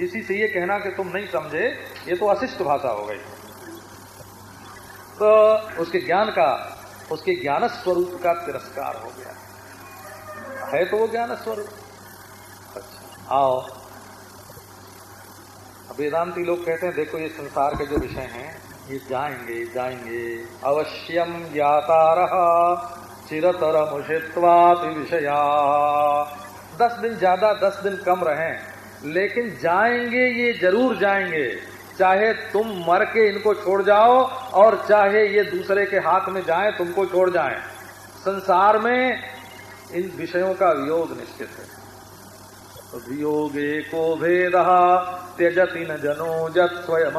इसी से ये कहना कि तुम नहीं समझे, ये तो अशिष्ट भाषा हो गई। तो उसके ज्ञान का, उसके ज्ञान स्वरूप का तिरस्कार हो गया। है तो वो ज्ञान स्वरूप अच्छा आओ। वेदांती लोग कहते हैं, देखो ये संसार के जो विषय हैं, ये जाएँगे जाएँगे। अवश्यम ज्ञाता रहा चिरतर मुषित्वाति विषया दस दिन ज़्यादा, दस दिन कम रहे। लेकिन जाएँगे, ये ज़रूर जाएँगे। चाहे तुम मर के इनको छोड़ जाओ और चाहे ये दूसरे के हाथ में जाए, तुमको छोड़ जाए। संसार में इन विषयों का वियोग निश्चित है। तो वियोगे को भेद त्यजति न जनो जत स्वयं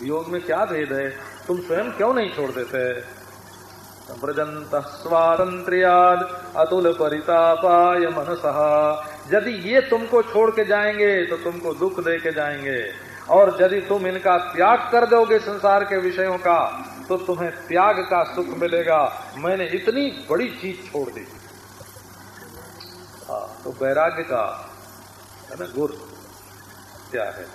वियोग में क्या भेद है? तुम स्वयं क्यों नहीं छोड़ देते? व्रजंत स्वातंत्र्याद अतुल परितापाय मनस। यदि ये तुमको छोड़ के जाएँगे तो तुमको दुख दे के जाएँगे। और यदि तुम इनका त्याग कर दोगे संसार के विषयों का तो तुम्हें त्याग का सुख मिलेगा। मैंने इतनी बड़ी चीज़ छोड़ दी। हाँ तो वैराग्य का, है ना गुर क्या है?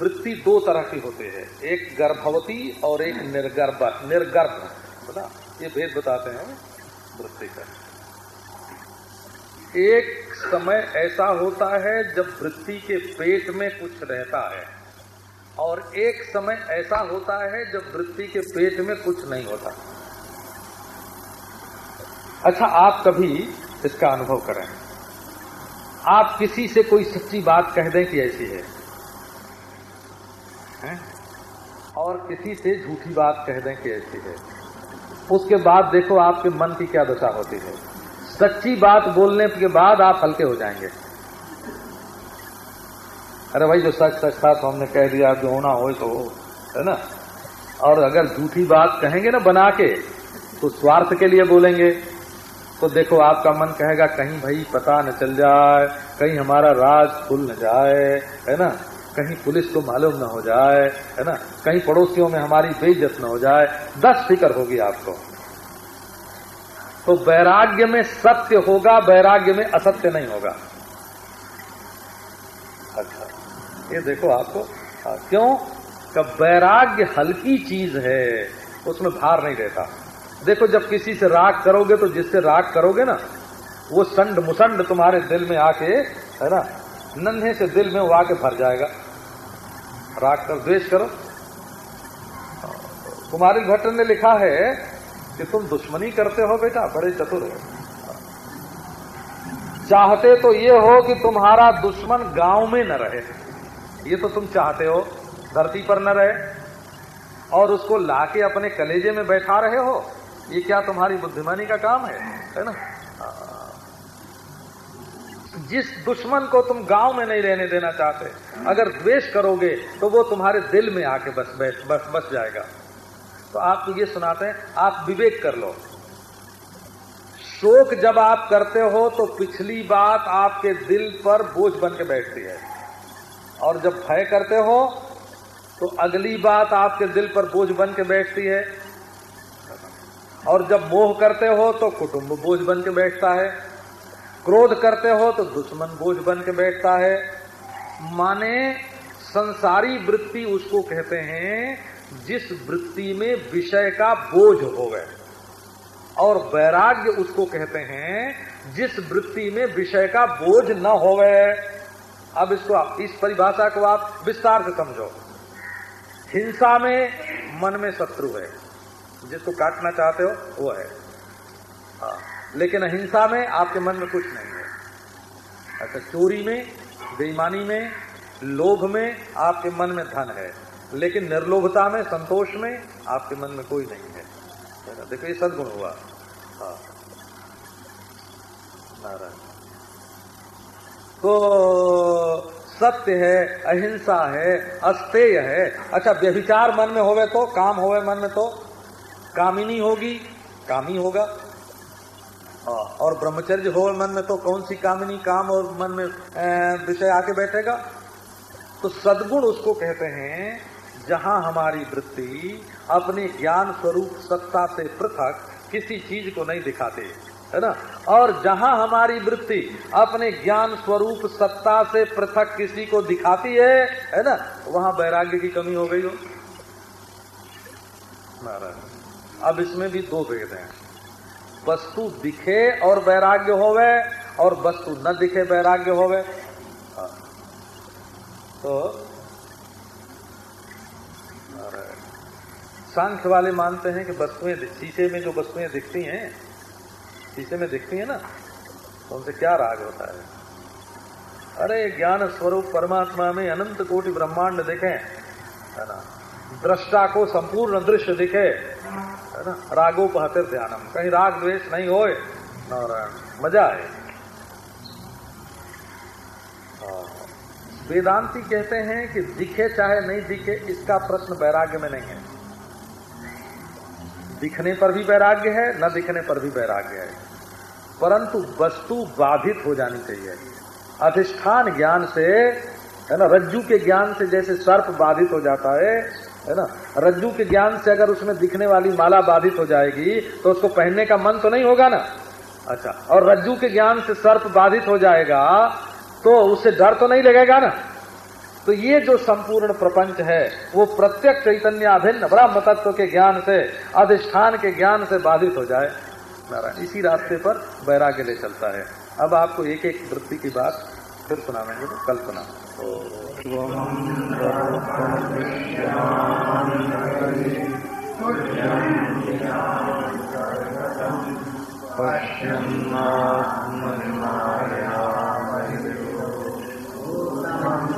वृत्ति दो तरह की होते हैं। एक गर्भवती और एक निर्गर्भ निर्गर्भ बता ये भेद बताते हैं वृत्ति का। एक समय ऐसा होता है जब वृत्ति के पेट में कुछ रहता है। और एक समय ऐसा होता है जब वृत्ति के पेट में कुछ नहीं होता। अच्छा आप कभी इसका अनुभव करें। आप किसी से कोई सच्ची बात कह दें कि ऐसी है, है? और किसी से झूठी बात कह दें कि ऐसी है। उसके बाद देखो आपके मन की क्या दशा होती है। सच्ची बात बोलने के बाद आप हल्के हो जाएँगे। अरे भाई, जो सच सच था तो हमने कह दिया जो होना हो तो हो। है ना? और अगर झूठी बात कहेंगे ना बना के तो स्वार्थ के लिए बोलेंगे। तो देखो, आपका मन कहेगा, कहीं भाई पता न चल जाए, कहीं हमारा राज खुल न जाए। है ना? कहीं पुलिस को मालूम न हो जाए, है ना? कहीं पड़ोसियों में हमारी बेइज्जत न हो जाए। दस फ़िक्र होगी आपको। तो वैराग्य में सत्य होगा वैराग्य में असत्य नहीं होगा। अच्छा ये देखो आपको हाँ, क्यों? कब वैराग्य हल्की चीज़ है उसमें भार नहीं रहता। देखो जब किसी से राग करोगे तो जिससे राग करोगे ना वो संड मुसंड तुम्हारे दिल में आके है ना नन्हे से दिल में वो आके भर जाएगा। राग कर द्वेष करो। कुमारी भट्ट ने लिखा है कि तुम दुश्मनी करते हो बेटा, बड़े चतुर हो। चाहते तो ये हो कि तुम्हारा दुश्मन गाँव में न रहे। ये तो तुम चाहते हो, धरती पर न रहे, और उसको लाके अपने कलेजे में बैठा रहे हो। ये क्या तुम्हारी बुद्धिमानी का काम है है ना? जिस दुश्मन को तुम गाँव में नहीं रहने देना चाहते, अगर द्वेष करोगे तो वो तुम्हारे दिल में आके बस बस बस जाएगा। तो आपको ये सुनाते हैं, आप विवेक कर लो। शोक जब आप करते हो तो पिछली बात आपके दिल पर बोझ बन के बैठती है। और जब भय करते हो तो अगली बात आपके दिल पर बोझ बन के बैठती है। और जब मोह करते हो तो कुटुंब बोझ बन के बैठता है। क्रोध करते हो तो दुश्मन बोझ बन के बैठता है। माने संसारी वृत्ति उसको कहते हैं जिस वृत्ति में विषय का बोझ हो गए और वैराग्य उसको कहते हैं जिस वृत्ति में विषय का बोझ न हो गए अब इसको आप, इस परिभाषा को आप विस्तार से समझो। हिंसा में मन में शत्रु है। जिसको काटना चाहते हो वो है। हाँ लेकिन अहिंसा में आपके मन में कुछ नहीं है। अच्छा चोरी में बेईमानी में लोभ में आपके मन में धन है। लेकिन निर्लोभता में, संतोष में आपके मन में कोई नहीं है। देखो, ये सदगुण हुआ। हाँ। नारायण। तो सत्य है, अहिंसा है, अस्तेय है। अच्छा व्यभिचार मन में होवे तो काम होवे मन में तो कामिनी होगी, कामी होगा। और ब्रह्मचर्य हो मन में तो कौन सी कामिनी, काम और मन में विषय आके बैठेगा? तो सदगुण उसको कहते हैं जहाँ हमारी वृत्ति अपने ज्ञान स्वरूप सत्ता से पृथक किसी चीज़ को नहीं दिखाते, है ना? और जहाँ हमारी वृत्ति अपने ज्ञान स्वरूप सत्ता से पृथक किसी को दिखाती है है ना? वहाँ वैराग्य की कमी हो गई हो। अब इसमें भी दो भेद हैं। वस्तु दिखे और वैराग्य होवे, और वस्तु न दिखे वैराग्य होवे। हाँ। तो सांख्य वाले मानते हैं कि वस्तुएँ शीशे में जो वस्तुएँ दिखती हैं, शीशे में दिखती हैं ना तो उनसे क्या राग होता है? अरे ज्ञान स्वरूप परमात्मा में अनंत कोटि ब्रह्मांड दिखे, है ना? दृष्टा को संपूर्ण दृश्य दिखे, है ना? रागोपहतिर ध्यानम। कहीं राग द्वेष नहीं होए, नारायण, मज़ा है हाँ। वेदांती कहते हैं कि दिखे चाहे नहीं दिखे, इसका प्रश्न वैराग्य में नहीं है। दिखने पर भी वैराग्य है, न दिखने पर भी वैराग्य है। परंतु वस्तु बाधित हो जानी चाहिए। अधिष्ठान ज्ञान से, है ना, रज्जू के ज्ञान से जैसे सर्प बाधित हो जाता है है ना, रज्जू के ज्ञान से अगर उसमें दिखने वाली माला बाधित हो जाएगी तो उसको पहनने का मन तो नहीं होगा ना। अच्छा और रज्जू के ज्ञान से सर्प बाधित हो जाएगा तो उससे डर तो नहीं लगेगा ना। तो ये जो संपूर्ण प्रपंच है, वो प्रत्यक्ष चैतन्याभिन्न ब्रह्म तत्व के ज्ञान से, अधिष्ठान के ज्ञान से बाधित हो जाए। नारायण, इसी रास्ते पर वैराग्य ले चलता है। अब आपको एक एक वृत्ति की बात फिर सुनाएँगे तो कल सुना वीतराग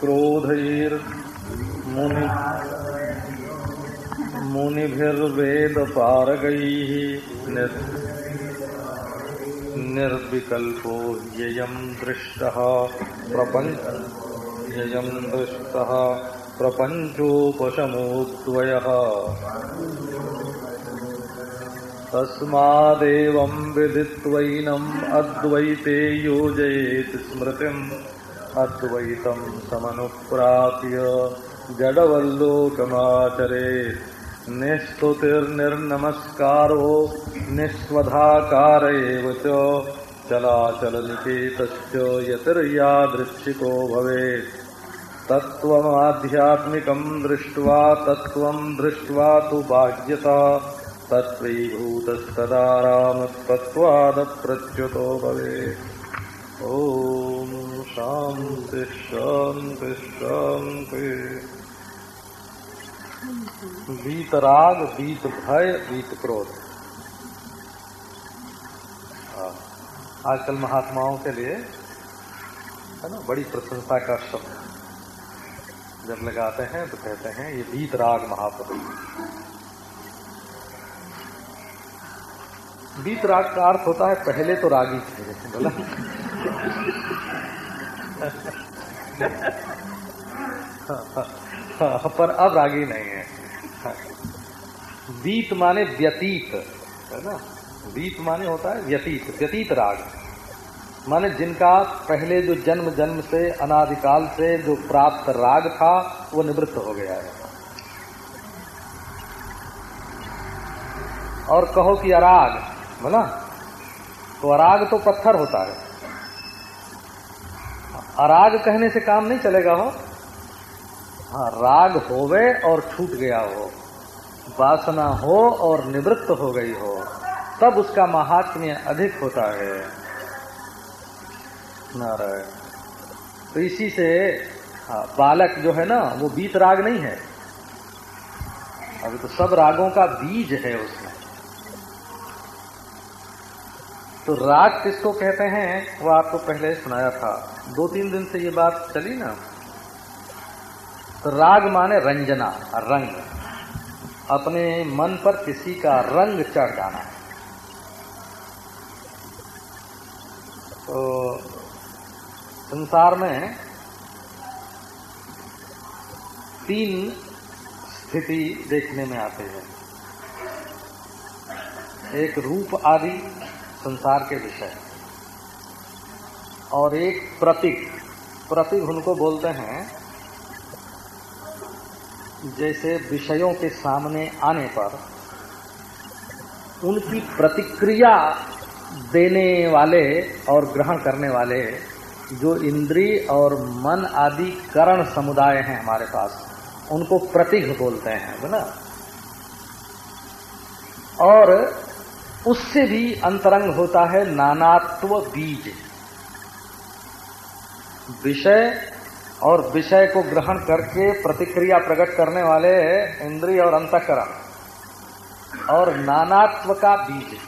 क्रोधर मुनि मुनिभिर्वेद पारगैः निर्विकल्पो ययम् दृष्टः प्रपञ्च ययम् दृष्टः प्रपञ्चोपशमोद्वयः। तस्मादेवं विदित्वैनम् अद्वैते योजयेत् स्मृतिम्। अद्वैतं समनुप्राप्य जडवल्लोकमाचरेत् निस्तुतिर्निर्नमस्कारो निस्वधाकार एव च चलाचलनिकेतश्च यतिर्यादृच्छिको भवेत्। तत्त्वमाध्यात्मिकम् दृष्ट्वा तत्त्वम् दृष्ट्वा तु बाह्यता तत्त्वैभूतस्तदा रामस्तत्त्वादप्रच्युतो भवेत्। ॐ शान्ति शान्ति शान्ति वीतराग वीत भय, बीत क्रोध। आजकल महात्माओं के लिए, है ना, बड़ी प्रशंसा का शब्द। जब लगाते हैं तो कहते हैं, ये बीत राग महाप्रभु बीत राग का अर्थ होता है, पहले तो रागी थे, बोला। पर अब रागी नहीं है। बीत माने व्यतीत, है ना? बीत माने होता है व्यतीत व्यतीत राग। माने जिनका पहले जो जन्म जन्म से, अनादिकाल से जो प्राप्त राग था, वो निवृत्त हो गया है। और कहो कि अराग बोला तो अराग तो पत्थर होता है। अराग कहने से काम नहीं चलेगा हो हाँ राग होवे और छूट गया हो वासना हो और निवृत्त हो गई हो तब उसका महात्म्य अधिक होता है। नारायण तो इसी से हाँ, बालक जो है ना वो बीत राग नहीं है। अभी तो सब रागों का बीज है उसमें। तो राग किसको कहते हैं? वो आपको पहले सुनाया था। दो तीन दिन से ये बात चली ना तो राग माने रंजना, रंग। अपने मन पर किसी का रंग चढ़ जाना। तो संसार में तीन स्थिति देखने में आते हैं। एक रूप आदि संसार के विषय। और एक प्रतीक। प्रतीक उनको बोलते हैं, जैसे विषयों के सामने आने पर उनकी प्रतिक्रिया देने वाले और ग्रहण करने वाले जो इंद्री और मन आदि करण समुदाय हैं हमारे पास, उनको प्रतीक बोलते हैं ना? और उससे भी अंतरंग होता है नानात्व बीज। विषय और विषय को ग्रहण करके प्रतिक्रिया प्रकट करने वाले इंद्रिय और अंतकरण। और नानात्व का बीज।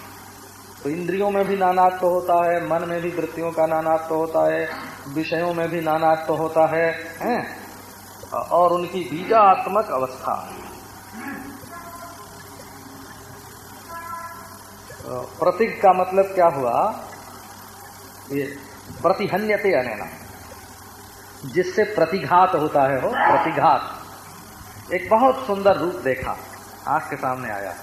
तो इंद्रियों में भी नानात्व होता है, मन में भी वृत्तियों का नानात्व होता है, विषयों में भी नानात्व होता है, हैं? और उनकी बीजात्मक अवस्था। प्रतीक का मतलब क्या हुआ? ये प्रतिहन्यते अनैना। जिससे प्रतिघात होता है हो प्रतिघात। एक बहुत सुंदर रूप देखा, आँख के सामने आया।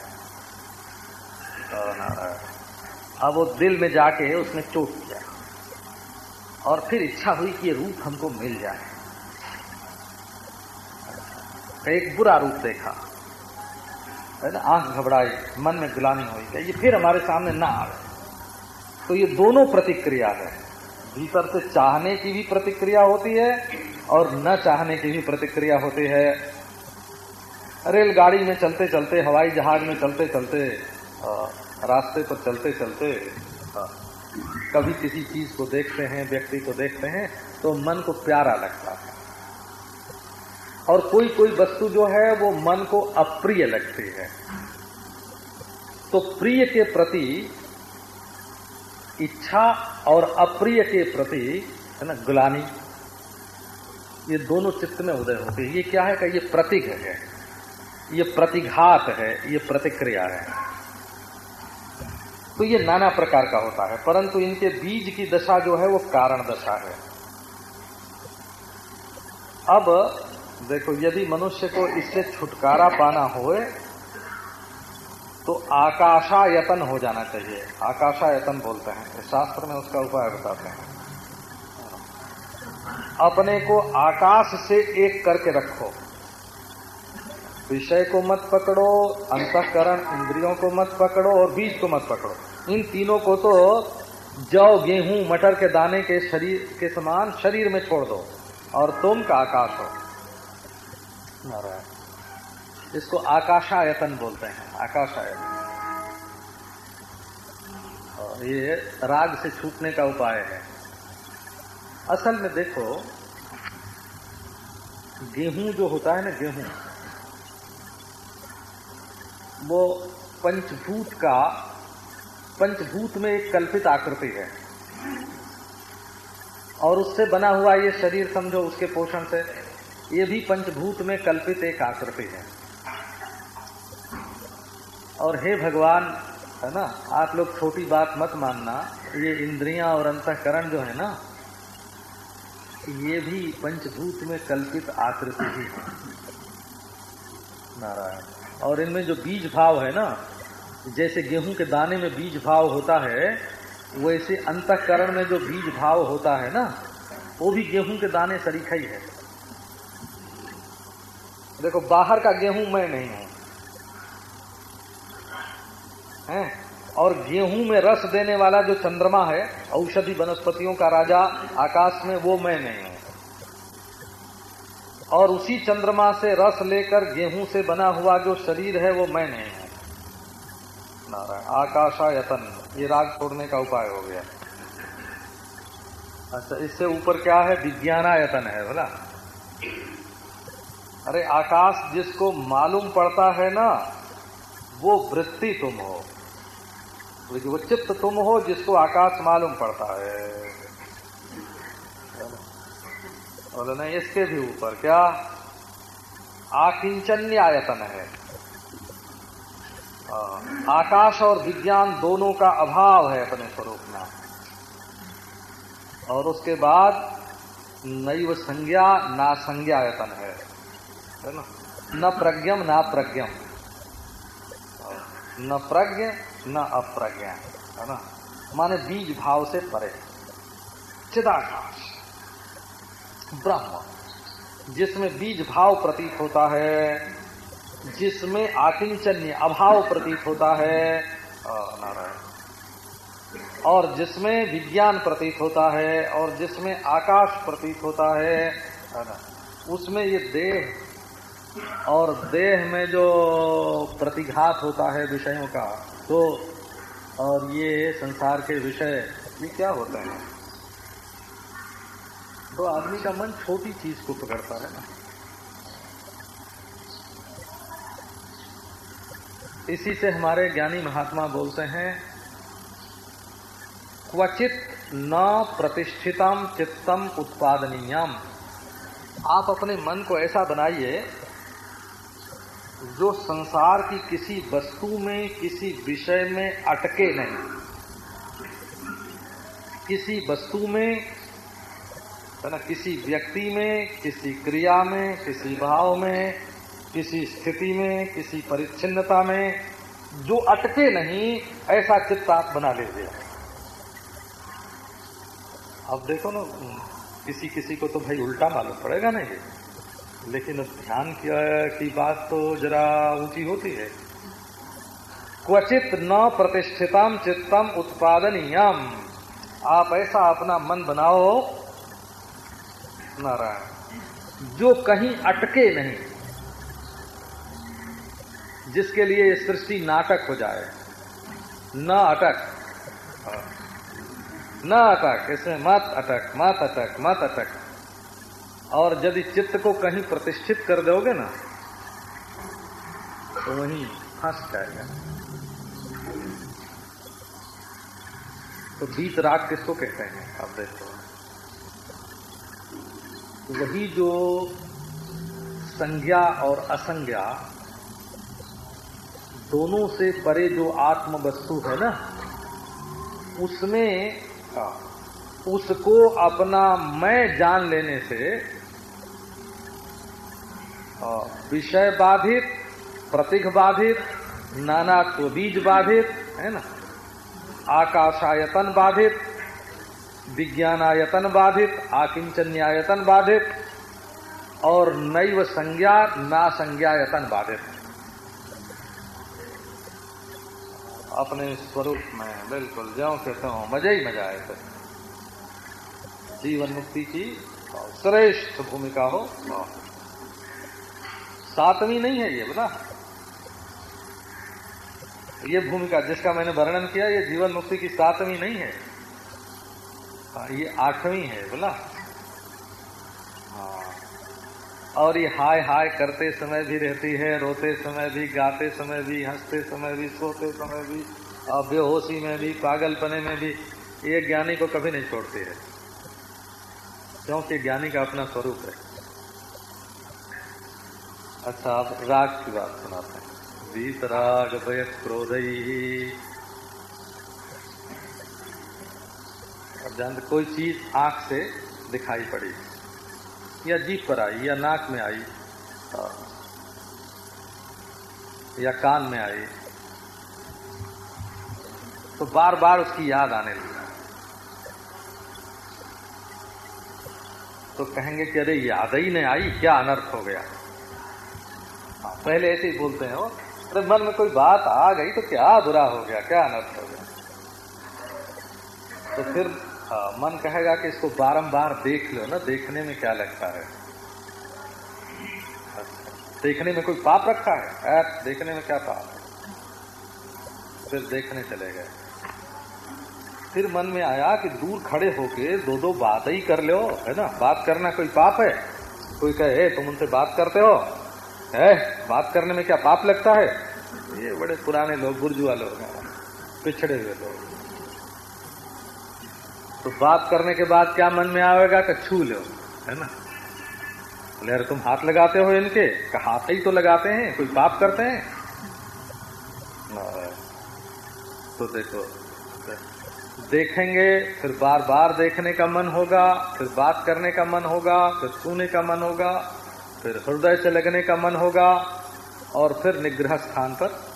अब वो दिल में जाके उसने चोट किया। और फिर इच्छा हुई कि ये रूप हमको मिल जाए। एक बुरा रूप देखा। है ना, आँख घबराई, मन में गुलामी हुई ये फिर हमारे सामने ना आवे तो ये दोनों प्रतिक्रिया है। भीतर से चाहने की भी प्रतिक्रिया होती है और न चाहने की भी प्रतिक्रिया होती है। रेलगाड़ी में चलते चलते, हवाई जहाज़ में चलते चलते रास्ते पर चलते चलते कभी किसी चीज़ को देखते हैं, व्यक्ति को देखते हैं तो मन को प्यारा लगता है। और कोई कोई वस्तु जो है, वो मन को अप्रिय लगती है। तो प्रिय के प्रति इच्छा और अप्रिय के प्रति, है ना, गुलानी। ये दोनों चित्त में उदय होते हैं। ये क्या है कि ये प्रतीक है। ये प्रतिघात है, ये प्रतिक्रिया है। तो ये नाना प्रकार का होता है, परंतु इनके बीज की दशा जो है, वो कारण दशा है। अब देखो, यदि मनुष्य को इससे छुटकारा पाना हो तो आकाशायतन हो जाना चाहिए। आकाशायतन बोलते हैं। शास्त्र में उसका उपाय बताते हैं। अपने को आकाश से एक करके रखो। विषय को मत पकड़ो, अंतकरण इंद्रियों को मत पकड़ो और बीज को मत पकड़ो। इन तीनों को तो जौ, गेहूँ, मटर के दाने के शरीर के समान शरीर में छोड़ दो और तुम का आकाश हो। नारायण। इसको आकाशायतन बोलते हैं, आकाशायतन। और ये राग से छूटने का उपाय है। असल में देखो, गेहूँ जो होता है ना, गेहूँ, वो पंचभूत का, पंचभूत में एक कल्पित आकृति है। और उससे बना हुआ ये शरीर समझो, उसके पोषण से, ये भी पंचभूत में कल्पित एक आकृति है। और हे भगवान, है ना, आप लोग छोटी बात मत मानना, ये इंद्रियाँ और अंतकरण जो है ना, ये भी पंचभूत में कल्पित आकृति ही है। नारायण, और इनमें जो बीज भाव है ना, जैसे गेहूँ के दाने में बीज भाव होता है, वैसे अंतकरण में जो बीज भाव होता है ना, वो भी गेहूँ के दाने सरीखा ही है। देखो, बाहर का गेहूँ मैं नहीं हूँ। है। और गेहूँ में रस देने वाला जो चंद्रमा है, औषधि वनस्पतियों का राजा, आकाश में वो मैं नहीं हूँ। और उसी चंद्रमा से रस लेकर गेहूँ से बना हुआ जो शरीर है, वो मैं नहीं हूँ। नारायण, आकाशायतन, ये राग छोड़ने का उपाय हो गया। अच्छा इससे ऊपर क्या है? विज्ञानायतन है, बोला। अरे, आकाश जिसको मालूम पड़ता है ना, वो वृत्ति तुम हो। वो चित्त तुम हो जिसको आकाश मालूम पड़ता है। बोले, नहीं, इसके भी ऊपर क्या? आकिंचन्य आयतन है, आकाश और विज्ञान दोनों का अभाव है अपने स्वरूप में। और उसके बाद नैव संज्ञा, ना संज्ञायतन है। है ना? न प्रज्ञम, ना प्रज्ञम। न प्रज्ञ न अप्रज्ञ है ना? माने बीज भाव से परे। चिदाकाश, ब्रह्म, जिसमें बीज भाव प्रतीत होता है, जिसमें आकिंचन्य अभाव प्रतीत होता है नारायण। और जिसमें विज्ञान प्रतीत होता है, और जिसमें आकाश प्रतीत होता है उसमें ये देह, और देह में जो प्रतिघात होता है विषयों का तो और ये संसार के विषय ये क्या होते हैं? तो आदमी का मन छोटी चीज़ को पकड़ता है ना। इसी से हमारे ज्ञानी महात्मा बोलते हैं, क्वचित न प्रतिष्ठितम चित्तम उत्पादनीयम। आप अपने मन को ऐसा बनाइए जो संसार की किसी वस्तु में, किसी विषय में अटके नहीं। किसी वस्तु में, है ना, किसी व्यक्ति में, किसी क्रिया में, किसी भाव में, किसी स्थिति में, किसी परिच्छिन्नता में, जो अटके नहीं, ऐसा चित्त आप बना लीजिए। अब देखो ना, किसी किसी को तो भाई उल्टा मालूम पड़ेगा ना ये। लेकिन ध्यान किया की बात तो जरा ऊँची होती है। क्वचित न प्रतिष्ठितम चित्तम उत्पादनीयम। आप ऐसा अपना मन बनाओ, नारायण, जो कहीं अटके नहीं, जिसके लिए सृष्टि नाटक हो जाए। न अटक न अटक, इसमें मत अटक मत अटक मत अटक। और यदि चित्त को कहीं प्रतिष्ठित कर दोगे ना तो वहीं फंस जाएगा। तो बीत राग किसको कहते हैं? आप देखो वही जो संज्ञा और असंज्ञा दोनों से परे जो आत्म वस्तु है ना, उसमें उसको अपना मैं जान लेने से विषय बाधित, प्रतीक बाधित, नाना तो बीज बाधित, है ना? आकाशायतन बाधित, विज्ञानायतन बाधित, आकिंचन्यायतन बाधित, और नैव संज्ञा, ना संज्ञायतन बाधित। अपने स्वरूप में बिल्कुल ज्यो कहते हो मज़ा ही मज़ा आए थे। जीवन मुक्ति की श्रेष्ठ भूमिका हो सातवीं नहीं है ये बोला ये भूमिका जिसका मैंने वर्णन किया ये जीवन मुक्ति की सातवीं नहीं है। हाँ, ये आठवीं है बोला और ये हाय हाय करते समय भी रहती है रोते समय भी गाते समय भी हँसते समय भी सोते समय भी और बेहोशी में भी पागलपने में भी ये ज्ञानी को कभी नहीं छोड़ती है। क्योंकि ज्ञानी का अपना स्वरूप है। अच्छा आप राग की बात सुनाते हैं। वीत राग भय क्रोध। जानते कोई चीज़ आँख से दिखाई पड़ी, या जीप पर आई, या नाक में आई, या कान में आई तो बार बार उसकी याद आने लगी। तो कहेंगे कि अरे, याद ही नहीं आई, क्या अनर्थ हो गया? पहले ऐसे ही बोलते हैं वो अरे मन में कोई बात आ गई तो क्या बुरा हो गया क्या अनर्थ हो गया? तो फिर हाँ, मन कहेगा कि इसको बारंबार देख लो ना देखने में क्या लगता है? देखने में कोई पाप रखा है? ऐप देखने में क्या पाप है? फिर देखने चले गए। फिर मन में आया कि दूर खड़े होके दो दो बात ही कर लो है ना? बात करना कोई पाप है? कोई कहे तुम उनसे बात करते हो? है? बात करने में क्या पाप लगता है? ये बड़े पुराने लोग गुर्जुआ लोग हैं, पिछड़े हुए लोग। तो बात करने के बाद क्या मन में आएगा कि छू लो, है ना? बोले, अरे, तुम हाथ लगाते हो इनके? हाथ ही तो लगाते हैं, कोई पाप करते हैं? तो देखो, देखेंगे, फिर बार बार देखने का मन होगा, फिर बात करने का मन होगा, फिर छूने का मन होगा। फिर हृदय से लगने का मन होगा और फिर निग्रह स्थान पर।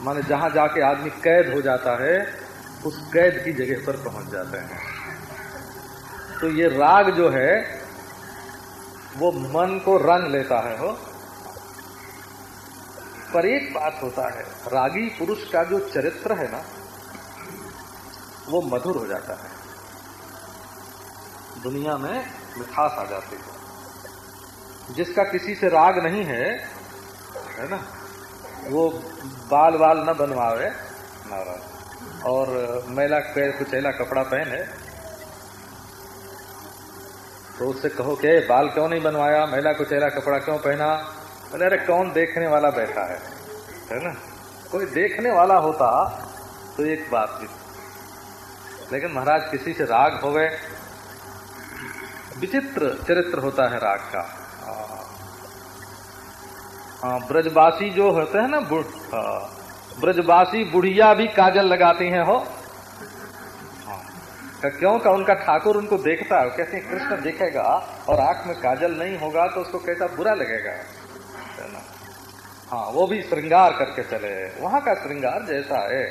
माने जहाँ जाके आदमी कैद हो जाता है, उस कैद की जगह पर पहुँच जाते हैं। तो ये राग जो है, वो मन को रंग लेता है हो। पर एक बात होता है, रागी पुरुष का जो चरित्र है ना, वो मधुर हो जाता है। दुनिया में मिठास आ जाती है। जिसका किसी से राग नहीं है है ना? वो बाल बाल न बनवावे, नाराज़। और, मैला कुचैला कपड़ा पहने तो उससे कहो कि बाल क्यों नहीं बनवाया? मैला कुचैला कपड़ा क्यों पहना? बोले, अरे, कौन देखने वाला बैठा है? है ना? कोई देखने वाला होता तो एक बात थी लेकिन महाराज, किसी से राग हो गए विचित्र चरित्र होता है राग का। हाँ ब्रजवासी जो होते हैं ना ब्रजवासी बुढ़िया भी काजल लगाती हैं, हो। हाँ। क्यों का उनका ठाकुर उनको देखता है? कहते हैं, कृष्ण देखेगा और आँख में काजल नहीं होगा तो उसको कैसा बुरा लगेगा? है ना? हाँ वो भी श्रृंगार करके चले। वहाँ का श्रृंगार जैसा है।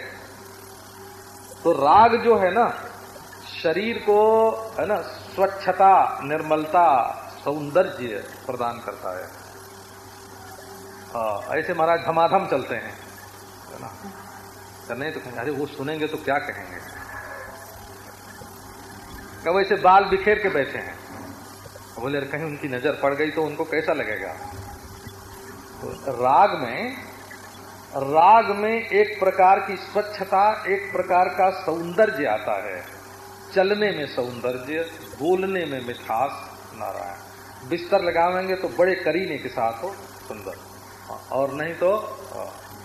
तो राग जो है ना, शरीर को, है ना, स्वच्छता, निर्मलता, सौंदर्य प्रदान करता है। हाँ ऐसे महाराज धमाधम चलते हैं। है ना? नहीं तो कहेंगे, अरे, वो सुनेंगे तो क्या कहेंगे? कब ऐसे बाल बिखेर के बैठे हैं। बोले कहीं उनकी नज़र पड़ गई तो उनको कैसा लगेगा? तो राग में राग में एक प्रकार की स्वच्छता, एक प्रकार का सौंदर्य आता है। चलने में सौंदर्य, बोलने में मिठास, नारायण। बिस्तर लगावेंगे तो बड़े करीने के साथ हो, सुंदर। और नहीं तो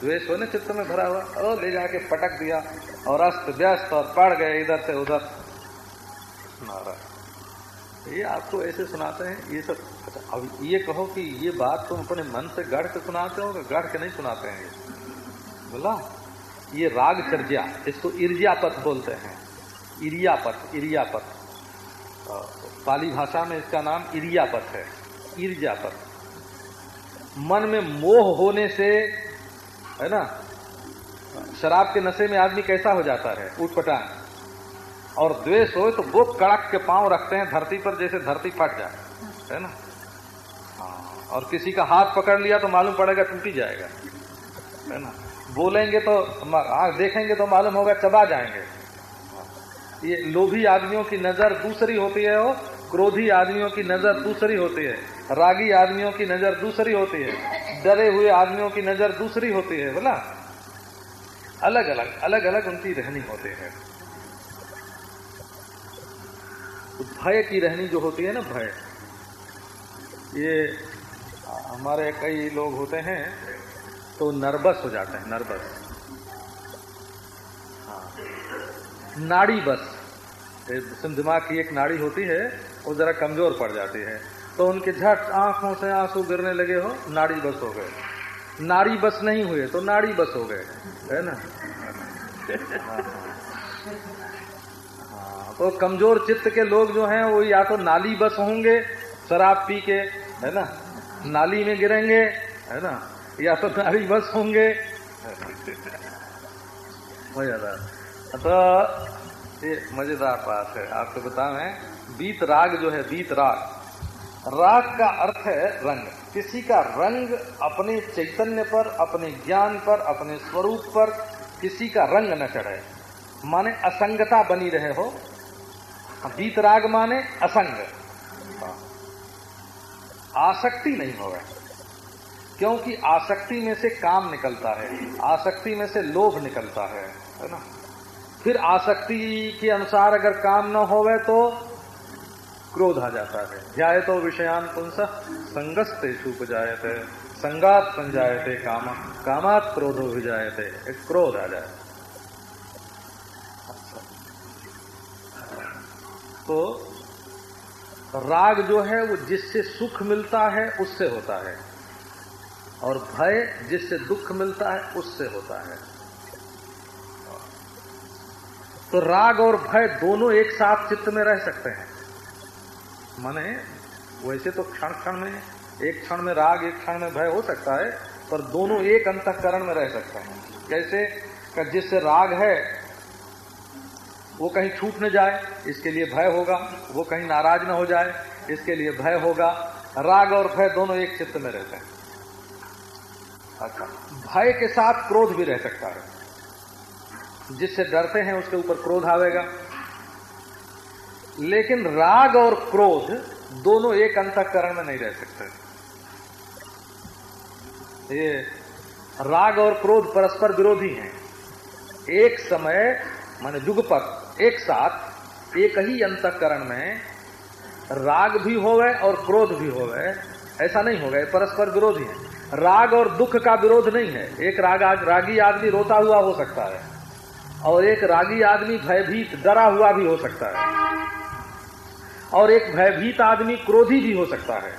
द्वेष होने चित्त में भरा हुआ। ओ, ले जाके पटक दिया और अस्त व्यस्त और पड़ गए इधर से उधर। ये आपको ऐसे सुनाते हैं? ये सब अच्छा अब ये कहो कि ये बात तुम अपने मन से गढ़ के सुनाते हो गढ़ के नहीं सुनाते हैं? ये बोला, ये राग चर्जा इसको इर्जापथ बोलते हैं। इरियापथ इरियापथ पाली भाषा में इसका नाम इरियापथ है। इर्जापथ मन में मोह होने से है ना शराब के नशे में आदमी कैसा हो जाता है? उठपटांग और द्वेष हो तो वो कड़क के पाँव रखते हैं धरती पर जैसे धरती फट जाए है ना? हाँ, और किसी का हाथ पकड़ लिया तो मालूम पड़ेगा टूटी जाएगा है ना? बोलेंगे तो देखेंगे तो मालूम होगा चबा जाएँगे। ये लोभी आदमियों की नज़र दूसरी होती है वो क्रोधी आदमियों की नज़र दूसरी होती है, रागी आदमियों की नज़र दूसरी होती है, डरे हुए आदमियों की नज़र दूसरी होती है, बोला? अलग अलग अलग अलग उनकी रहनी होती है। तो भय की रहनी जो होती है ना, भय। ये हमारे कई लोग होते हैं तो नर्वस हो जाते हैं नर्वस हाँ। नाड़ी बस। दिमाग की एक नाड़ी होती है वो जरा कमज़ोर पड़ जाती है। तो उनके झट आँखों से आँसू गिरने लगे हो नाड़ी बस हो गए। नाड़ी बस नहीं हुए तो नाड़ी बस हो गए है ना? हाँ, तो कमज़ोर चित्त के लोग जो हैं वो या तो नाली बस होंगे शराब पी के है ना? नाली में गिरेंगे है ना? या तो नारी बस होंगे। मज़ेदार तो ये मज़ेदार बात है आपको बताए बीत राग जो है बीत राग। राग का अर्थ है रंग। किसी का रंग अपने चैतन्य पर, अपने ज्ञान पर, अपने स्वरूप पर किसी का रंग न चढ़े। माने असंगता बनी रहे हो। बीत राग माने असंग। आसक्ति नहीं होगा क्योंकि आसक्ति में से काम निकलता है। आसक्ति में से लोभ निकलता है है ना? फिर आसक्ति के अनुसार अगर काम न होवे तो क्रोध आ जाता है। ध्याय तो विषयान पुंस छूप थे संगात थे काम। कामात क्रोधो भी थे एक क्रोध आ जाए। तो राग जो है, वो जिससे सुख मिलता है, उससे होता है। और भय जिससे दुख मिलता है, उससे होता है। तो राग और भय दोनों एक साथ चित्त में रह सकते हैं। माने वैसे तो क्षण क्षण में, एक क्षण में राग, एक क्षण में भय हो सकता है, पर दोनों एक अंतकरण में रह सकते हैं। कैसे? जिससे राग है, वो कहीं छूट न जाए, इसके लिए भय होगा, वो कहीं नाराज़ न हो जाए, इसके लिए भय होगा। राग और भय दोनों एक चित्त में रहते हैं। अच्छा भय के साथ क्रोध भी रह सकता है। जिससे डरते हैं, उसके ऊपर क्रोध आवेगा। लेकिन राग और क्रोध दोनों एक अंतकरण में नहीं रह सकते। ये राग और क्रोध परस्पर विरोधी हैं। एक समय, माने युगपत एक साथ, एक ही अंतकरण में राग भी होवे और क्रोध भी होवे, ऐसा नहीं होगा परस्पर विरोधी है। राग और दुख का विरोध नहीं है। एक राग रागी आदमी रोता हुआ हो सकता है, और एक रागी आदमी भयभीत, डरा हुआ भी हो सकता है। और एक भयभीत आदमी क्रोधी भी हो सकता है।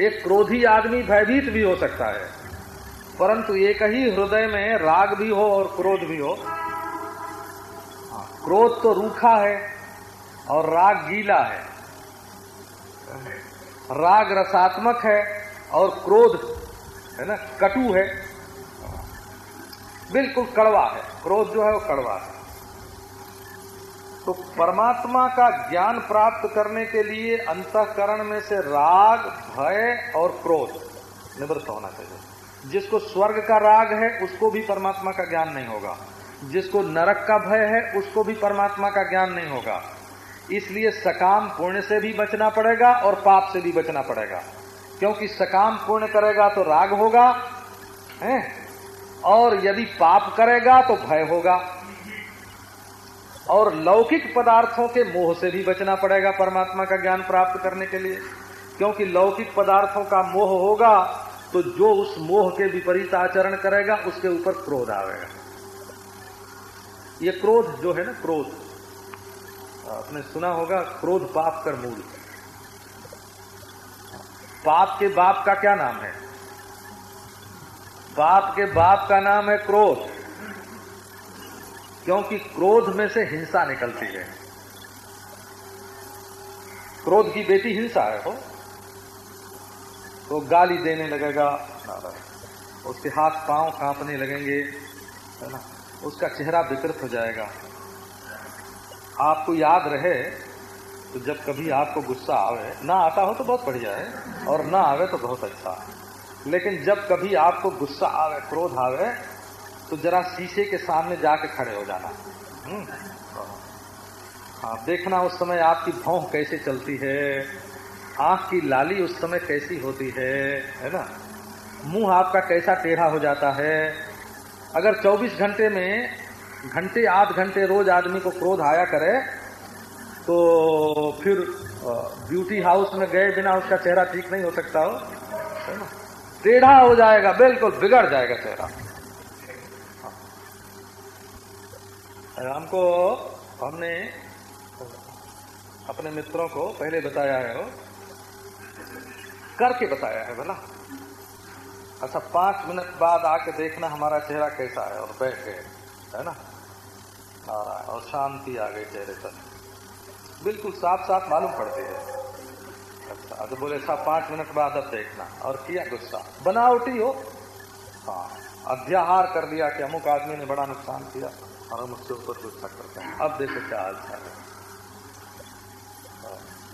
एक क्रोधी आदमी भयभीत भी हो सकता है। परंतु एक ही हृदय में राग भी हो और क्रोध भी हो। हाँ, क्रोध तो रूखा है और राग गीला है। राग रसात्मक है और क्रोध है ना कटु है। बिल्कुल कड़वा है। क्रोध जो है वो कड़वा है। तो परमात्मा का ज्ञान प्राप्त करने के लिए अंतकरण में से राग, भय और क्रोध निवृत्त होना चाहिए। जिसको स्वर्ग का राग है, उसको भी परमात्मा का ज्ञान नहीं होगा। जिसको नरक का भय है, उसको भी परमात्मा का ज्ञान नहीं होगा। इसलिए सकाम पुण्य से भी बचना पड़ेगा और पाप से भी बचना पड़ेगा। क्योंकि सकाम पुण्य करेगा तो राग होगा, है? और यदि पाप करेगा तो भय होगा। और लौकिक पदार्थों के मोह से भी बचना पड़ेगा परमात्मा का ज्ञान प्राप्त करने के लिए। क्योंकि लौकिक पदार्थों का मोह होगा तो जो उस मोह के विपरीत आचरण करेगा, उसके ऊपर क्रोध आवेगा। ये क्रोध जो है ना, क्रोध। आपने सुना होगा, क्रोध पाप कर मूल। पाप के बाप का क्या नाम है? पाप के बाप का नाम है क्रोध। क्योंकि क्रोध में से हिंसा निकलती है। क्रोध की बेटी हिंसा है, हो? तो गाली देने लगेगा उसके हाथ पाँव कांपने लगेंगे, है ना? उसका चेहरा विकृत हो जाएगा। आपको याद रहे तो जब कभी आपको गुस्सा आवे, ना आता हो तो बहुत बढ़िया है, और ना आवे तो बहुत अच्छा है। लेकिन जब कभी आपको गुस्सा आवे, क्रोध आवे तो जरा शीशे के सामने जाके खड़े हो जाना। हम्म। हाँ देखना उस समय आपकी भौं कैसे चलती है, आँख की लाली उस समय कैसी होती है है ना? मुँह आपका कैसा टेढ़ा हो जाता है? अगर 24 घंटे में घंटे, आध घंटे रोज आदमी को क्रोध आया करे तो फिर ब्यूटी हाउस में गए बिना उसका चेहरा ठीक नहीं हो सकता हो टेढ़ा हो जाएगा, बिल्कुल बिगड़ जाएगा चेहरा। हमको हमने अपने मित्रों को पहले बताया है वो करके बताया है, बोला। अच्छा पाँच मिनट बाद आके देखना हमारा चेहरा कैसा है और बैठ गए, है ना? और शांति आ गई चेहरे पर। बिल्कुल साफ़ साफ़ मालूम पड़ती है। अच्छा तो बोले साहब पाँच मिनट बाद अब देखना। और किया गुस्सा। बनावटी हो। हाँ अध्याहार कर दिया कि अमुक आदमी ने बड़ा नुकसान किया। और हम उसके ऊपर गुस्सा करते हैं। अब देखो क्या हाल चाल है।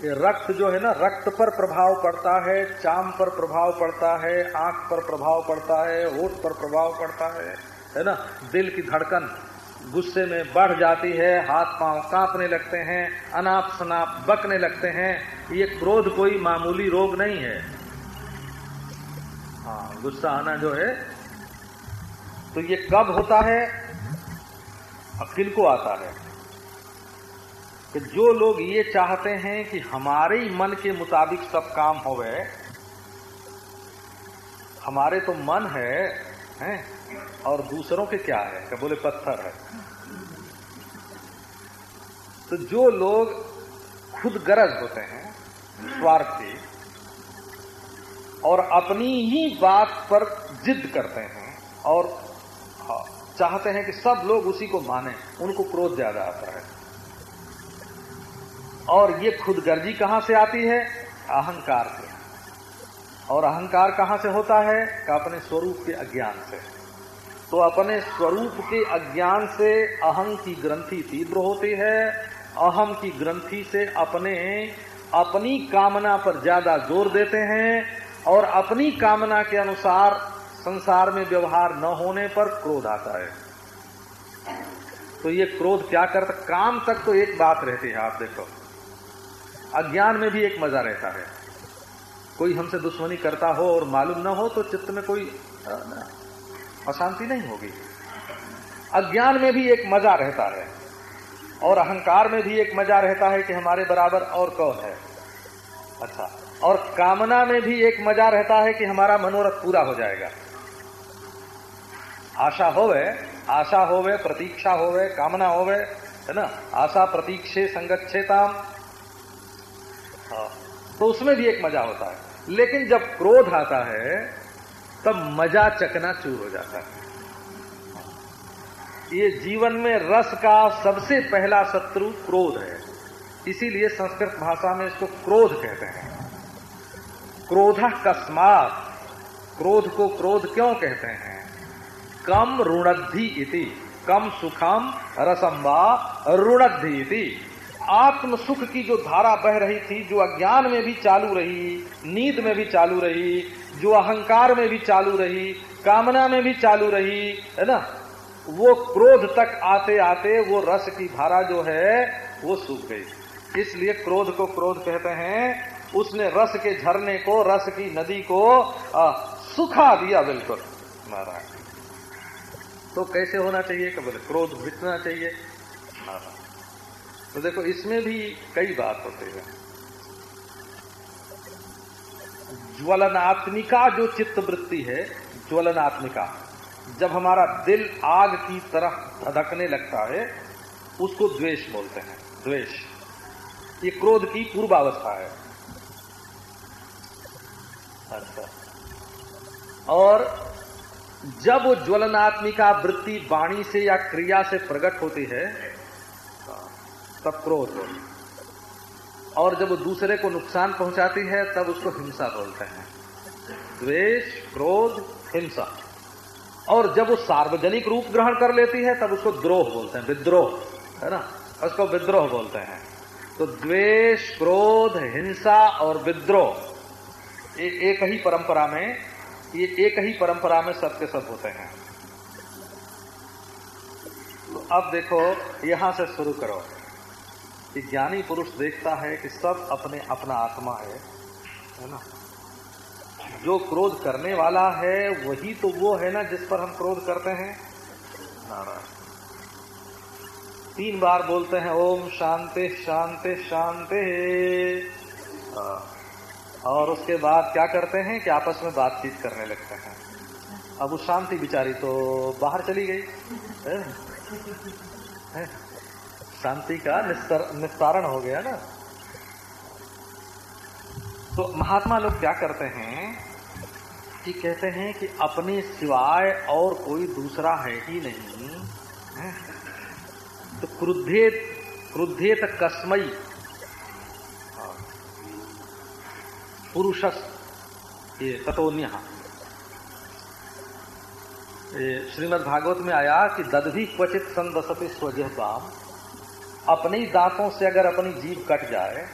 ये रक्त जो है ना रक्त पर प्रभाव पड़ता है चाम पर प्रभाव पड़ता है आँख पर प्रभाव पड़ता है होठ पर प्रभाव पड़ता है है ना? दिल की धड़कन गुस्से में बढ़ जाती है हाथ पाँव कांपने लगते हैं अनाप शनाप बकने लगते हैं। ये क्रोध कोई मामूली रोग नहीं है। हाँ गुस्सा आना जो है तो ये कब होता है? अब किन को आता है कि जो लोग ये चाहते हैं कि हमारे ही मन के मुताबिक सब काम हो गए हमारे तो मन है, हैं? और दूसरों के क्या है? क्या बोले पत्थर है? तो जो लोग खुद गरज होते हैं, स्वार्थी और अपनी ही बात पर जिद करते हैं, और चाहते हैं कि सब लोग उसी को माने, उनको क्रोध ज़्यादा आता है। और ये खुदगर्जी कहाँ से आती है? अहंकार से। और अहंकार कहाँ से होता है? का अपने स्वरूप के अज्ञान से। तो अपने स्वरूप के अज्ञान से अहम की ग्रंथि तीव्र होती है अहम की ग्रंथि से अपने, अपनी कामना पर ज़्यादा ज़ोर देते हैं, और अपनी कामना के अनुसार संसार में व्यवहार न होने पर क्रोध आता है। तो ये क्रोध क्या करता, काम तक तो एक बात रहती है, आप देखो। अज्ञान में भी एक मज़ा रहता है। कोई हमसे दुश्मनी करता हो और मालूम न हो तो चित्त में कोई अशांति नहीं होगी। अज्ञान में भी एक मज़ा रहता है और अहंकार में भी एक मज़ा रहता है कि हमारे बराबर और कौन है। अच्छा और कामना में भी एक मज़ा रहता है कि हमारा मनोरथ पूरा हो जाएगा। आशा होवे आशा होवे प्रतीक्षा होवे कामना होवे है ना? आशा प्रतीक्षे संगच्छेताम। हाँ, तो उसमें भी एक मज़ा होता है। लेकिन जब क्रोध आता है तब मज़ा चकना चूर हो जाता है। ये जीवन में रस का सबसे पहला शत्रु क्रोध है। इसीलिए संस्कृत भाषा में इसको क्रोध कहते हैं। क्रोध कस्मात। क्रोध को क्रोध क्यों कहते हैं? कम ऋणद्धि इति। कम सुखम रसम्बा ऋणद्धि इति। आत्म सुख की जो धारा बह रही थी जो अज्ञान में भी चालू रही नींद में भी चालू रही जो अहंकार में भी चालू रही कामना में भी चालू रही है ना? वो क्रोध तक आते आते वो रस की धारा जो है वो सूख गई। इसलिए क्रोध को क्रोध कहते हैं। उसने रस के झरने को रस की नदी को आ, सुखा दिया बिल्कुल महाराज तो कैसे होना चाहिए? कि बोले क्रोध बिकना चाहिए? तो देखो, इसमें भी कई बात होते हैं। ज्वलनात्मिका जो चित्त वृत्ति है, ज्वलनात्मिका, जब हमारा दिल आग की तरह धधकने लगता है, उसको द्वेष बोलते हैं। द्वेष। ये क्रोध की पूर्वावस्था है। अच्छा। और जब ज्वलनात्मिका वृत्ति वाणी से या क्रिया से प्रकट होती है, तब क्रोध हो। और जब वो दूसरे को नुकसान पहुंचाती है, तब उसको हिंसा बोलते हैं। द्वेष, क्रोध, हिंसा। और जब वो सार्वजनिक रूप ग्रहण कर लेती है, तब उसको द्रोह बोलते हैं। विद्रोह, है ना? उसको विद्रोह बोलते हैं। तो द्वेष, क्रोध, हिंसा और विद्रोह एक ही परंपरा में ये एक ही परंपरा में सबके सब होते हैं। तो अब देखो, यहाँ से शुरू करो। कि ज्ञानी पुरुष देखता है कि सब अपने अपना आत्मा है है ना? जो क्रोध करने वाला है, वही तो वो है ना जिस पर हम क्रोध करते हैं? नारायण। तीन बार बोलते हैं, ओम शांति शांति शांति। और उसके बाद क्या करते हैं कि आपस में बातचीत करने लगते हैं। अब वो शांति बिचारी तो बाहर चली गई? शांति का निस्तारण हो गया ना। तो महात्मा लोग क्या करते हैं कि कहते हैं कि अपने सिवाय और कोई दूसरा है ही नहीं? तो क्रुद्धेत क्रुद्धेत कस्मई पुरुषस, ये तथोन्य श्रीमद भागवत में आया कि दधि क्वचित संदसते स्वजह बाम। अपने ही दांतों से अगर अपनी जीव कट जाए,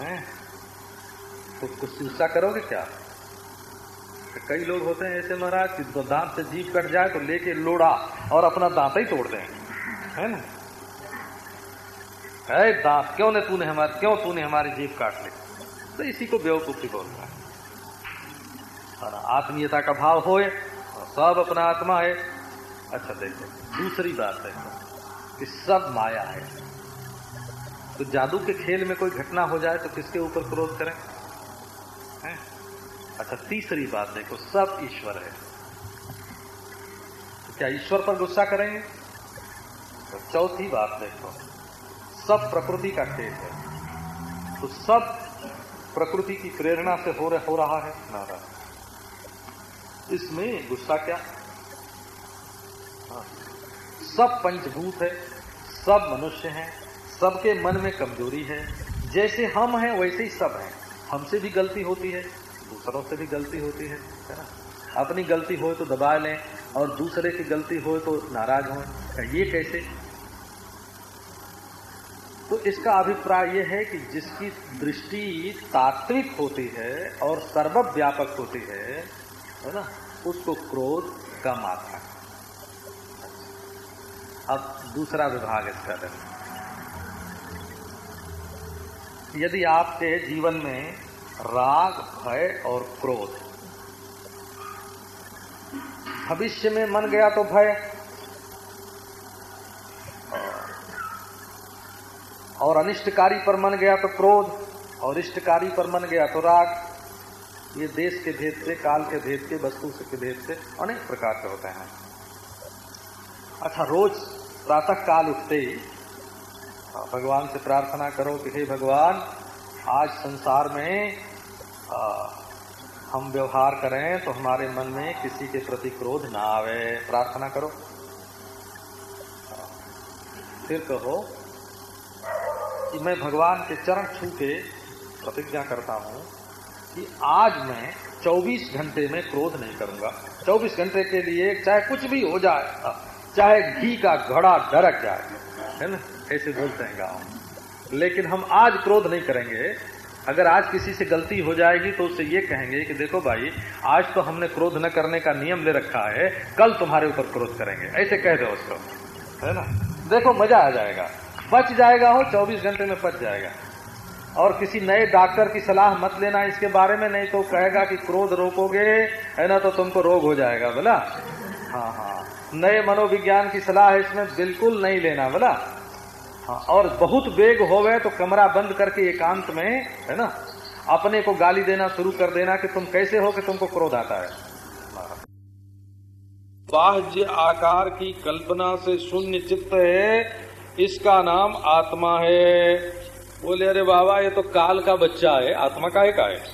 हैं तो कुछ चिंता करोगे क्या? कई लोग होते हैं ऐसे महाराज कि दांत से जीव कट जाए तो लेके लोड़ा और अपना दांत ही तोड़ दें, है ना? दांत, क्यों ने तूने हमारे, क्यों तूने हमारी जीव काट ली? तो इसी को बेवकूफ़ी बोलता है। और आत्मीयता का भाव होए, और सब अपना आत्मा है। अच्छा देखो, दूसरी बात है कि सब माया है। तो जादू के खेल में कोई घटना हो जाए तो किसके ऊपर क्रोध करें? है? अच्छा तीसरी बात देखो, सब ईश्वर है। तो क्या ईश्वर पर गुस्सा करेंगे? तो चौथी बात देखो, सब प्रकृति का खेल है। तो सब प्रकृति की प्रेरणा से हो, हो रहा है। नारायण। इसमें गुस्सा क्या? सब पंचभूत है सब मनुष्य हैं सबके मन में कमज़ोरी है। जैसे हम हैं वैसे ही सब हैं। हमसे भी गलती होती है दूसरों से भी गलती होती है है ना? अपनी गलती हो तो दबा लें और दूसरे की गलती हो तो नाराज़ हो। ये कैसे? तो इसका अभिप्राय यह है कि जिसकी दृष्टि तात्विक होती है और सर्वव्यापक होती है है ना, उसको क्रोध कम आता है। अब दूसरा विभाग इसका देखो यदि आपके जीवन में राग, भय और क्रोध, भविष्य में मन गया तो भय और अनिष्टकारी पर मन गया तो क्रोध और इष्टकारी पर मन गया तो राग। ये देश के भेद से काल के भेद से वस्तु के भेद से अनेक प्रकार के होते हैं। अच्छा रोज प्रातः काल उठते ही भगवान से प्रार्थना करो कि हे भगवान आज संसार में आ, हम व्यवहार करें तो हमारे मन में किसी के प्रति क्रोध ना आवे। प्रार्थना करो। फिर कहो कि मैं भगवान के चरण छू के प्रतिज्ञा करता हूँ कि आज मैं 24 घंटे में क्रोध नहीं करूँगा। 24 घंटे के लिए चाहे कुछ भी हो जाए, चाहे घी का घड़ा डरक जाए, है ना? ऐसे बोलते हैं गाँव। लेकिन हम आज क्रोध नहीं करेंगे। अगर आज किसी से गलती हो जाएगी तो उससे ये कहेंगे कि देखो भाई, आज तो हमने क्रोध न करने का नियम ले रखा है, कल तुम्हारे ऊपर क्रोध करेंगे। ऐसे कह दो उसको, है ना? देखो, मज़ा आ जाएगा। बच जाएगा हो 24 घंटे में बच जाएगा। और किसी नए डॉक्टर की सलाह मत लेना इसके बारे में, नहीं तो कहेगा कि क्रोध रोकोगे, है ना तो तुमको रोग हो जाएगा, बोला? हाँ हाँ। नए मनोविज्ञान की सलाह इसमें बिल्कुल नहीं लेना, बोला? हाँ और बहुत वेग हो गए तो कमरा बंद करके एकांत में, है ना, अपने को गाली देना शुरू कर देना कि तुम कैसे हो कि तुमको क्रोध आता है। बाह्य आकार की कल्पना से शून्य चित्त है इसका नाम आत्मा है। बोले, अरे बाबा, ये तो काल का बच्चा है। आत्मा का है का है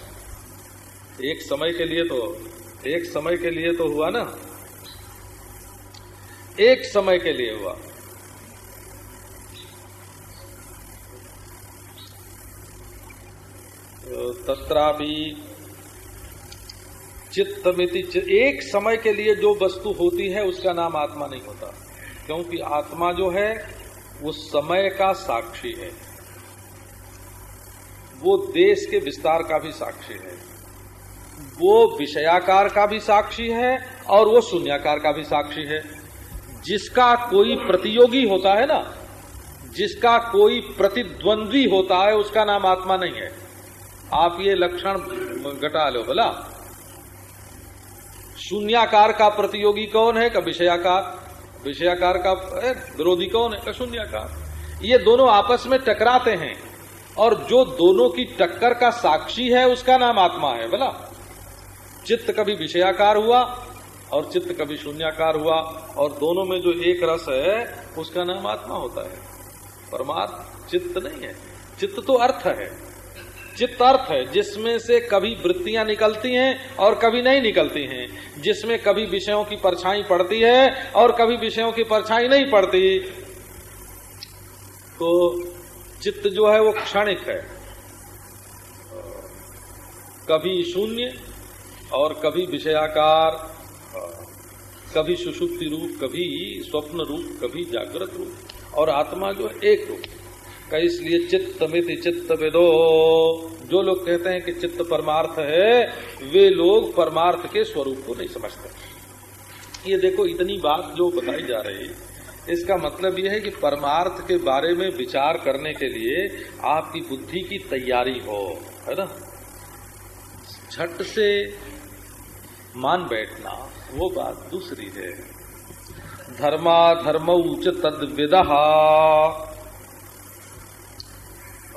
एक समय के लिए तो एक समय के लिए तो हुआ ना। एक समय के लिए हुआ। तत्रापि चित्तमिति एक समय के लिए जो वस्तु होती है, उसका नाम आत्मा नहीं होता। क्योंकि आत्मा जो है वो समय का साक्षी है। वो देश के विस्तार का भी साक्षी है। वो विषयाकार का भी साक्षी है और वो शून्याकार का भी साक्षी है। जिसका कोई प्रतियोगी होता है ना, जिसका कोई प्रतिद्वंद्वी होता है, उसका नाम आत्मा नहीं है। आप ये लक्षण घटा लो बोला शून्याकार का प्रतियोगी कौन है? का विषयाकार। विषयाकार का विरोधी कौन है? शून्यकार। ये दोनों आपस में टकराते हैं और जो दोनों की टक्कर का साक्षी है, उसका नाम आत्मा है, बोला। चित्त कभी विषयाकार हुआ और चित्त कभी शून्याकार हुआ और दोनों में जो एक रस है, उसका नाम आत्मा होता है। परमात्मा चित्त नहीं है। चित्त तो अर्थ है। चित्त अर्थ है, जिसमें से कभी वृत्तियाँ निकलती हैं और कभी नहीं निकलती हैं, जिसमें कभी विषयों की परछाई पड़ती है और कभी विषयों की परछाई नहीं पड़ती। तो चित्त जो है वो क्षणिक है। कभी शून्य और कभी विषयाकार, कभी सुषुप्ति रूप, कभी स्वप्न रूप, कभी जागृत रूप और आत्मा जो एक रूप। का इसलिए चित्त मिति चित्त विदो। जो लोग कहते हैं कि चित्त परमार्थ है, वे लोग परमार्थ के स्वरूप को नहीं समझते। ये देखो, इतनी बात जो बताई जा रही इसका मतलब यह है कि परमार्थ के बारे में विचार करने के लिए आपकी बुद्धि की तैयारी हो, है ना? झट से मान बैठना, वो बात दूसरी है। धर्मा धर्म उच तद विदा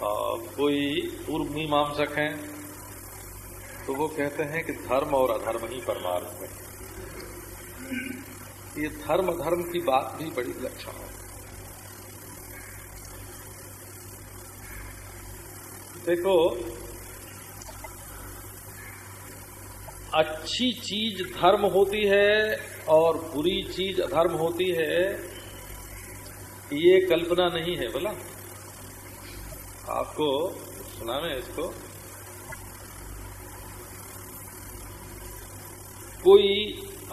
कोई पूर्व मीमांसक हैं तो वो कहते हैं कि धर्म और अधर्म ही परमार्थ है। ये धर्म धर्म की बात भी बड़ी लक्षण है। देखो, अच्छी चीज़ धर्म होती है और बुरी चीज़ अधर्म होती है, ये कल्पना नहीं है, बोला। आपको सुना में इसको। कोई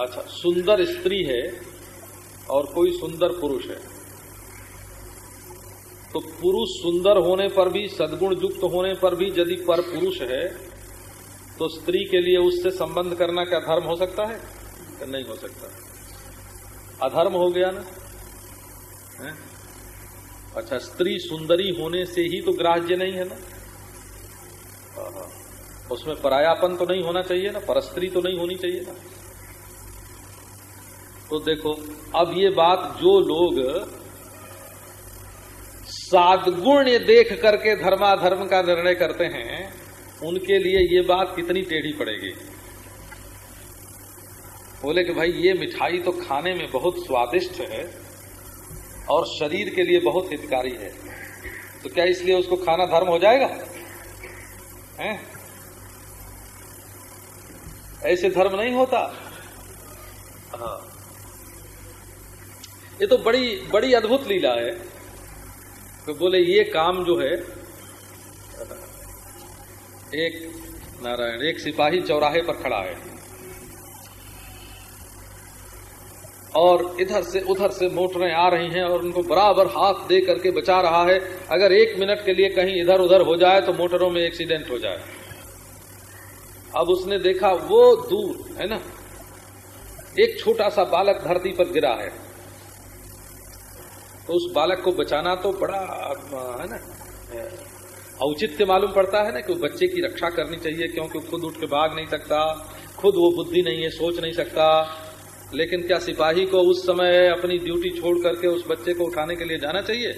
अच्छा सुंदर स्त्री है और कोई सुंदर पुरुष है। तो पुरुष सुंदर होने पर भी, सदगुण युक्त होने पर भी यदि पर पुरुष है तो स्त्री के लिए उससे संबंध करना क्या धर्म हो सकता है? नहीं हो सकता। अधर्म हो गया ना? है? अच्छा स्त्री सुंदरी होने से ही तो ग्राह्य नहीं है ना? उसमें परायापन तो नहीं होना चाहिए ना? परस्त्री तो नहीं होनी चाहिए ना? तो देखो, अब ये बात जो लोग सादगुण देख करके धर्माधर्म का निर्णय करते हैं, उनके लिए ये बात कितनी टेढ़ी पड़ेगी। बोले कि भाई, ये मिठाई तो खाने में बहुत स्वादिष्ट है और शरीर के लिए बहुत हितकारी है। तो क्या इसलिए उसको खाना धर्म हो जाएगा? हैं? ऐसे धर्म नहीं होता। हाँ। ये तो बड़ी बड़ी अद्भुत लीला है। तो बोले, ये काम जो है, एक नारायण, एक सिपाही चौराहे पर खड़ा है। और इधर से उधर से मोटरें आ रही हैं और उनको बराबर हाथ दे करके बचा रहा है। अगर एक मिनट के लिए कहीं इधर उधर हो जाए तो मोटरों में एक्सीडेंट हो जाए। अब उसने देखा, वो दूर, है ना? एक छोटा सा बालक धरती पर गिरा है। तो उस बालक को बचाना तो बड़ा, है ना? औचित्य मालूम पड़ता है ना कि बच्चे की रक्षा करनी चाहिए, क्योंकि खुद उठ के भाग नहीं सकता, खुद वो बुद्धि नहीं है, सोच नहीं सकता। लेकिन क्या सिपाही को उस समय अपनी ड्यूटी छोड़ करके उस बच्चे को उठाने के लिए जाना चाहिए?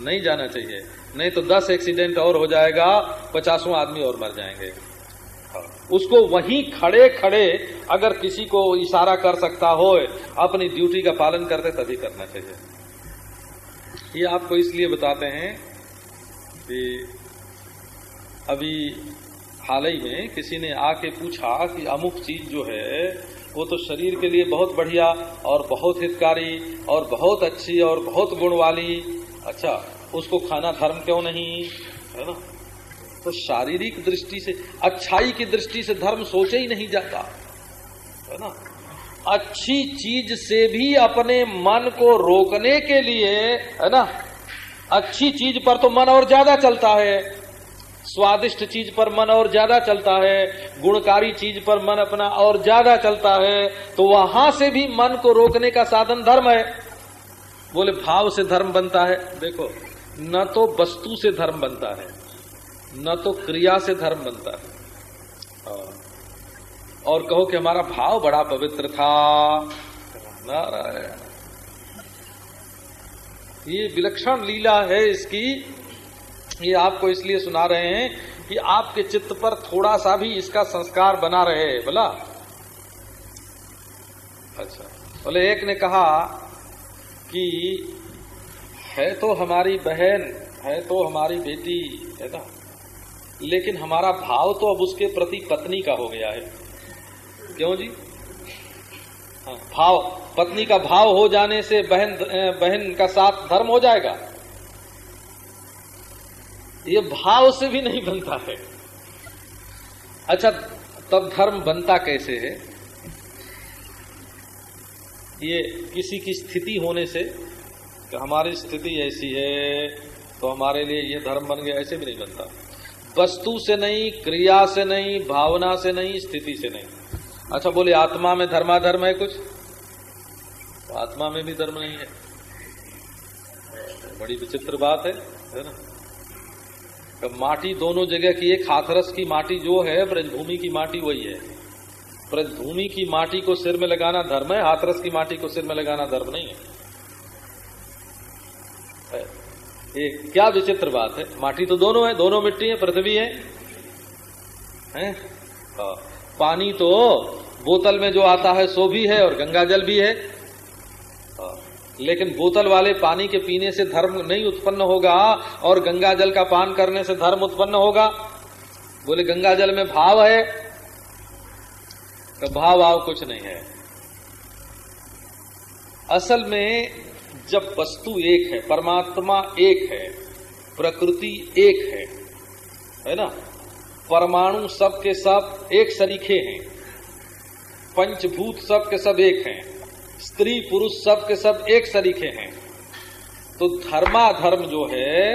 नहीं जाना चाहिए। नहीं तो दस एक्सीडेंट और हो जाएगा, पचासों आदमी और मर जाएँगे। उसको वहीं खड़े खड़े अगर किसी को इशारा कर सकता हो, अपनी ड्यूटी का पालन करते तभी करना चाहिए। ये आपको इसलिए बताते हैं कि अभी हाल ही में किसी ने आके पूछा कि अमुक चीज़ जो है वो तो शरीर के लिए बहुत बढ़िया और बहुत हितकारी और बहुत अच्छी और बहुत गुण वाली अच्छा उसको खाना धर्म क्यों नहीं? है ना? तो शारीरिक दृष्टि से, अच्छाई की दृष्टि से धर्म सोचे ही नहीं जाता। है ना? अच्छी चीज़ से भी अपने मन को रोकने के लिए, है ना? अच्छी चीज़ पर तो मन और ज़्यादा चलता है। स्वादिष्ट चीज़ पर मन और ज़्यादा चलता है, गुणकारी चीज़ पर मन अपना और ज़्यादा चलता है तो वहाँ से भी मन को रोकने का साधन धर्म है। बोले, भाव से धर्म बनता है। देखो, न तो वस्तु से धर्म बनता है, न तो क्रिया से धर्म बनता है। और कहो कि हमारा भाव बड़ा पवित्र था। नारायण, ये विलक्षण लीला है इसकी। ये आपको इसलिए सुना रहे हैं कि आपके चित्त पर थोड़ा सा भी इसका संस्कार बना रहे बोला? अच्छा। बोले एक ने कहा कि है तो हमारी बहन है तो हमारी बेटी है ना? लेकिन हमारा भाव तो अब उसके प्रति पत्नी का हो गया है। क्यों जी? हाँ, भाव पत्नी का भाव हो जाने से बहन बहन का साथ धर्म हो जाएगा? ये भाव से भी नहीं बनता है। अच्छा तब धर्म बनता कैसे है? ये किसी की स्थिति होने से कि हमारी स्थिति ऐसी है तो हमारे लिए ये धर्म बन गया, ऐसे भी नहीं बनता। वस्तु से नहीं, क्रिया से नहीं, भावना से नहीं, स्थिति से नहीं। अच्छा बोले आत्मा में धर्माधर्म है कुछ? तो आत्मा में भी धर्म नहीं है। बड़ी विचित्र बात है है ना? तो माटी दोनों जगह की एक हाथरस की माटी जो है ब्रजभूमि की माटी वही है ब्रजभूमि की माटी को सिर में लगाना धर्म है हाथरस की माटी को सिर में लगाना धर्म नहीं है ये क्या विचित्र बात है माटी तो दोनों है दोनों मिट्टी है पृथ्वी है, है? हाँ। पानी तो बोतल में जो आता है सो भी है और गंगा जल भी है हाँ। लेकिन बोतल वाले पानी के पीने से धर्म नहीं उत्पन्न होगा और गंगा जल का पान करने से धर्म उत्पन्न होगा। बोले, गंगा जल में भाव है? तो भाव भाव कुछ नहीं है। असल में जब वस्तु एक है, परमात्मा एक है, प्रकृति एक है है ना? परमाणु सब के सब एक सरीखे हैं, पंचभूत सब के सब एक हैं। स्त्री पुरुष सब के सब एक सरीखे हैं। तो धर्माधर्म जो है